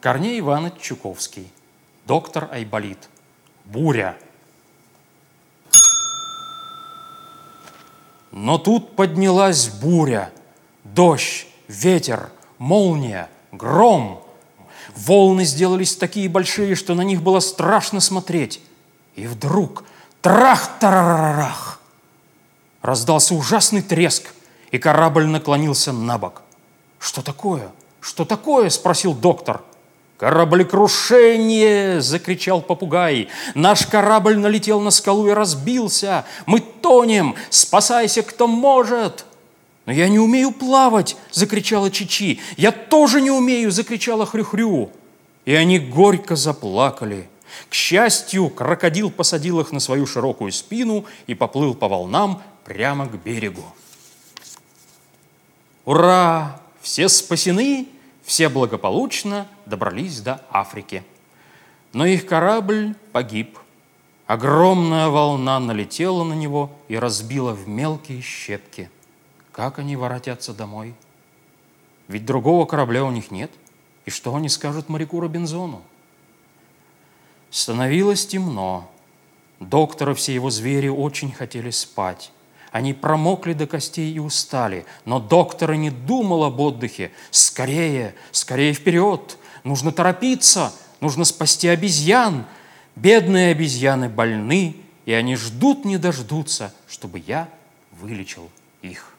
Корней Иванович Чуковский. Доктор Айболит. Буря. Но тут поднялась буря. Дождь, ветер, молния, гром. Волны сделались такие большие, что на них было страшно смотреть. И вдруг трах-тарарарах! Раздался ужасный треск, и корабль наклонился на бок. «Что такое? Что такое?» – спросил доктор. «Кораблекрушение!» – закричал попугай. «Наш корабль налетел на скалу и разбился! Мы тонем! Спасайся, кто может!» «Но я не умею плавать!» – закричала Чичи. «Я тоже не умею!» – закричала Хрюхрю. И они горько заплакали. К счастью, крокодил посадил их на свою широкую спину и поплыл по волнам прямо к берегу. Ура! Все спасены, все благополучно добрались до Африки. Но их корабль погиб. Огромная волна налетела на него и разбила в мелкие щепки. Как они воротятся домой? Ведь другого корабля у них нет. И что они скажут моряку Робинзону? Становилось темно. Доктора все его звери очень хотели спать. Они промокли до костей и устали, но доктор не думал об отдыхе. Скорее, скорее вперед, нужно торопиться, нужно спасти обезьян. Бедные обезьяны больны, и они ждут не дождутся, чтобы я вылечил их.